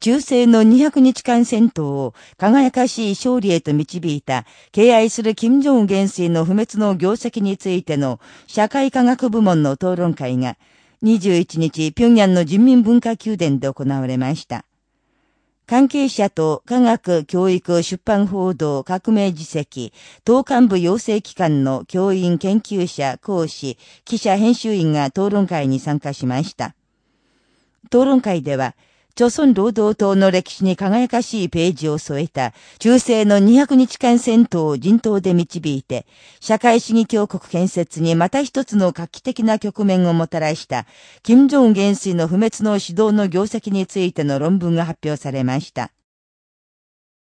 中世の200日間戦闘を輝かしい勝利へと導いた敬愛する金正恩元帥の不滅の業績についての社会科学部門の討論会が21日平壌の人民文化宮殿で行われました。関係者と科学、教育、出版報道、革命実績、党幹部養成機関の教員、研究者、講師、記者、編集員が討論会に参加しました。討論会では、朝鮮労働党の歴史に輝かしいページを添えた、中世の200日間戦闘を人頭で導いて、社会主義強国建設にまた一つの画期的な局面をもたらした、金正恩元帥の不滅の指導の業績についての論文が発表されました。